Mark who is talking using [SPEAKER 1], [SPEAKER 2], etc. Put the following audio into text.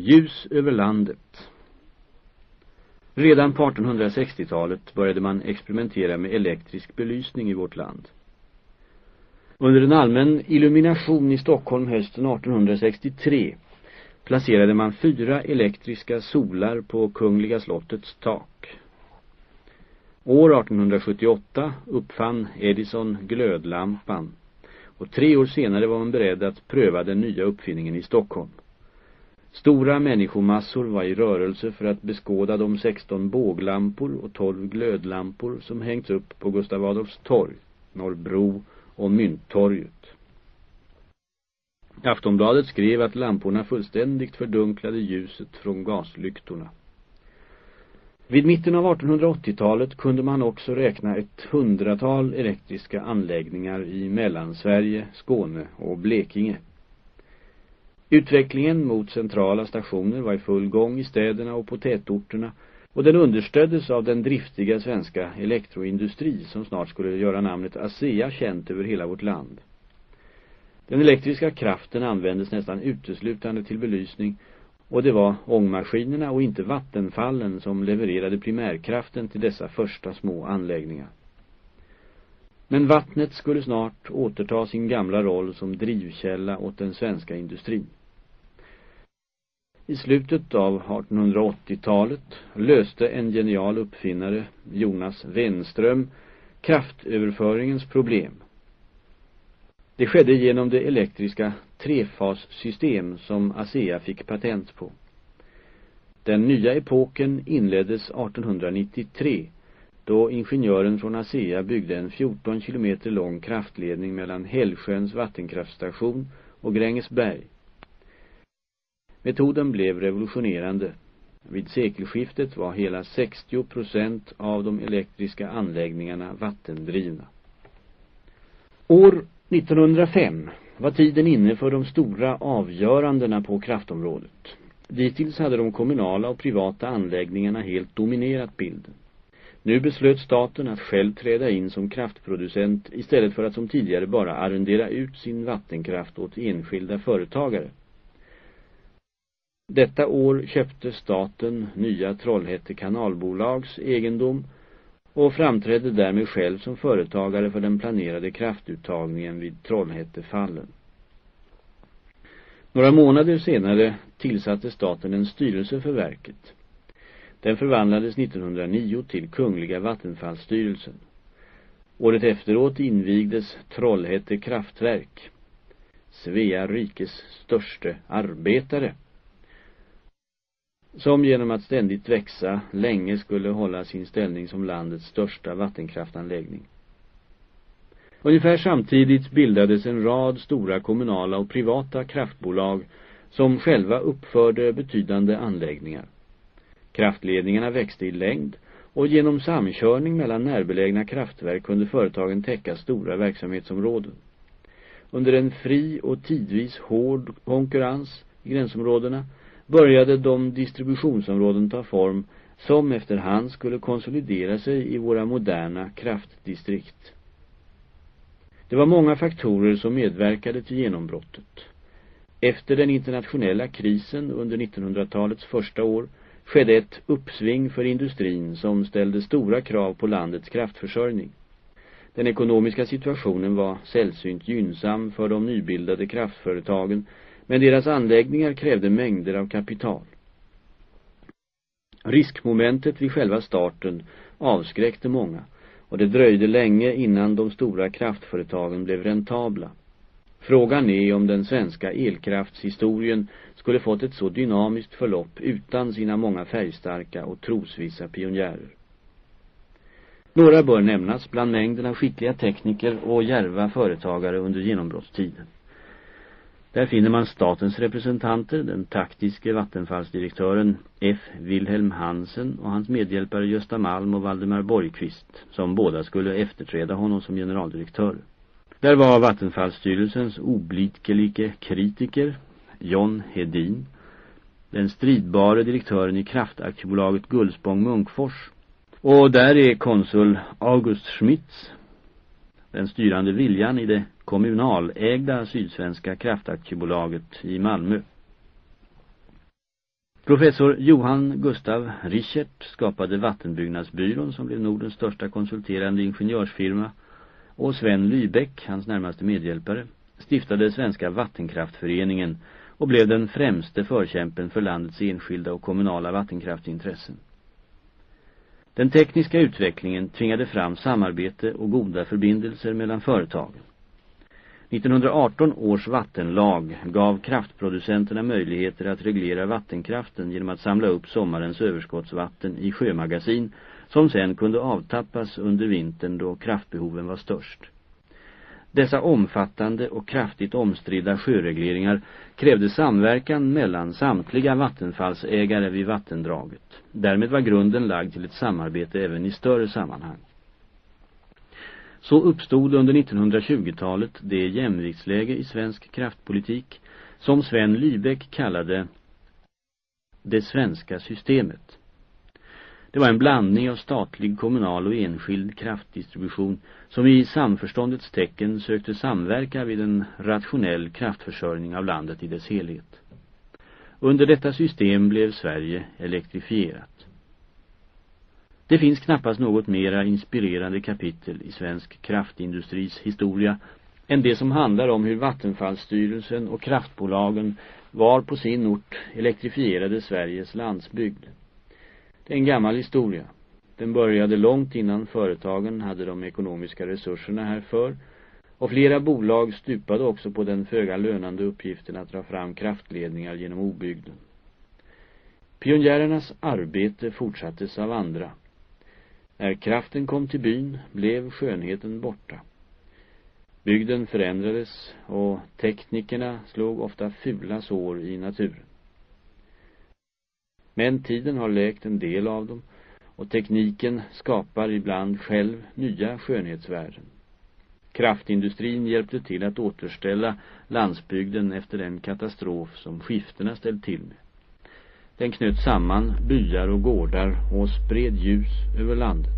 [SPEAKER 1] Ljus över landet. Redan på 1860-talet började man experimentera med elektrisk belysning i vårt land. Under en allmän illumination i Stockholm hösten 1863 placerade man fyra elektriska solar på Kungliga slottets tak. År 1878 uppfann Edison glödlampan och tre år senare var man beredd att pröva den nya uppfinningen i Stockholm. Stora människomassor var i rörelse för att beskåda de 16 båglampor och 12 glödlampor som hängts upp på Gustav Adolfs torg, Norrbro och Mynttorget. Aftonbladet skrev att lamporna fullständigt fördunklade ljuset från gaslyktorna. Vid mitten av 1880-talet kunde man också räkna ett hundratal elektriska anläggningar i Mellansverige, Skåne och Blekinge. Utvecklingen mot centrala stationer var i full gång i städerna och på tätorterna och den understöddes av den driftiga svenska elektroindustri som snart skulle göra namnet ASEA känt över hela vårt land. Den elektriska kraften användes nästan uteslutande till belysning och det var ångmaskinerna och inte vattenfallen som levererade primärkraften till dessa första små anläggningar. Men vattnet skulle snart återta sin gamla roll som drivkälla åt den svenska industrin. I slutet av 1880-talet löste en genial uppfinnare, Jonas Wenström, kraftöverföringens problem. Det skedde genom det elektriska trefassystem som ASEA fick patent på. Den nya epoken inleddes 1893 då ingenjören från ASEA byggde en 14 kilometer lång kraftledning mellan Hällsjöns vattenkraftstation och Grängesberg. Metoden blev revolutionerande. Vid sekelskiftet var hela 60 procent av de elektriska anläggningarna vattendrivna. År 1905 var tiden inne för de stora avgörandena på kraftområdet. Dittills hade de kommunala och privata anläggningarna helt dominerat bilden. Nu beslöt staten att själv träda in som kraftproducent istället för att som tidigare bara arrendera ut sin vattenkraft åt enskilda företagare. Detta år köpte staten nya Trollhätte kanalbolags egendom och framträdde därmed själv som företagare för den planerade kraftuttagningen vid Trollhättefallen. Några månader senare tillsatte staten en styrelse för verket. Den förvandlades 1909 till Kungliga Vattenfallsstyrelsen. Året efteråt invigdes Trollhätte kraftverk, Svea rikes störste arbetare som genom att ständigt växa länge skulle hålla sin ställning som landets största vattenkraftanläggning. Ungefär samtidigt bildades en rad stora kommunala och privata kraftbolag som själva uppförde betydande anläggningar. Kraftledningarna växte i längd och genom samkörning mellan närbelägna kraftverk kunde företagen täcka stora verksamhetsområden. Under en fri och tidvis hård konkurrens i gränsområdena började de distributionsområden ta form som efterhand skulle konsolidera sig i våra moderna kraftdistrikt. Det var många faktorer som medverkade till genombrottet. Efter den internationella krisen under 1900-talets första år skedde ett uppsving för industrin som ställde stora krav på landets kraftförsörjning. Den ekonomiska situationen var sällsynt gynnsam för de nybildade kraftföretagen men deras anläggningar krävde mängder av kapital. Riskmomentet vid själva starten avskräckte många och det dröjde länge innan de stora kraftföretagen blev räntabla. Frågan är om den svenska elkraftshistorien skulle fått ett så dynamiskt förlopp utan sina många färgstarka och trosvissa pionjärer. Några bör nämnas bland mängden av skickliga tekniker och järva företagare under genombrottstiden. Där finner man statens representanter, den taktiske vattenfallsdirektören F. Wilhelm Hansen och hans medhjälpare Gösta Malm och Valdemar Borgqvist, som båda skulle efterträda honom som generaldirektör. Där var vattenfallsstyrelsens oblitkelike kritiker, John Hedin, den stridbare direktören i kraftaktiebolaget Gullspång Munkfors. Och där är konsul August Schmitz, den styrande viljan i det kommunalägda Sydsvenska kraftaktiebolaget i Malmö. Professor Johan Gustav Richert skapade Vattenbyggnadsbyrån som blev Nordens största konsulterande ingenjörsfirma och Sven Lybeck, hans närmaste medhjälpare, stiftade Svenska Vattenkraftföreningen och blev den främste förkämpen för landets enskilda och kommunala vattenkraftintressen. Den tekniska utvecklingen tvingade fram samarbete och goda förbindelser mellan företagen. 1918 års vattenlag gav kraftproducenterna möjligheter att reglera vattenkraften genom att samla upp sommarens överskottsvatten i sjömagasin som sen kunde avtappas under vintern då kraftbehoven var störst. Dessa omfattande och kraftigt omstridda sjöregleringar krävde samverkan mellan samtliga vattenfallsägare vid vattendraget. Därmed var grunden lagd till ett samarbete även i större sammanhang. Så uppstod under 1920-talet det jämviktsläge i svensk kraftpolitik som Sven Lybeck kallade det svenska systemet. Det var en blandning av statlig, kommunal och enskild kraftdistribution som i samförståndets tecken sökte samverka vid en rationell kraftförsörjning av landet i dess helhet. Under detta system blev Sverige elektrifierat. Det finns knappast något mera inspirerande kapitel i svensk kraftindustris historia än det som handlar om hur Vattenfallsstyrelsen och kraftbolagen var på sin ort elektrifierade Sveriges landsbygd. Det är en gammal historia. Den började långt innan företagen hade de ekonomiska resurserna härför och flera bolag stupade också på den föga lönande uppgiften att dra fram kraftledningar genom obygden. Pionjärernas arbete fortsattes av andra. När kraften kom till byn blev skönheten borta. Bygden förändrades och teknikerna slog ofta fula sår i naturen. Men tiden har läkt en del av dem och tekniken skapar ibland själv nya skönhetsvärden. Kraftindustrin hjälpte till att återställa landsbygden efter den katastrof som skifterna ställt till med. Den knöt samman byar och gårdar och spred ljus över landet.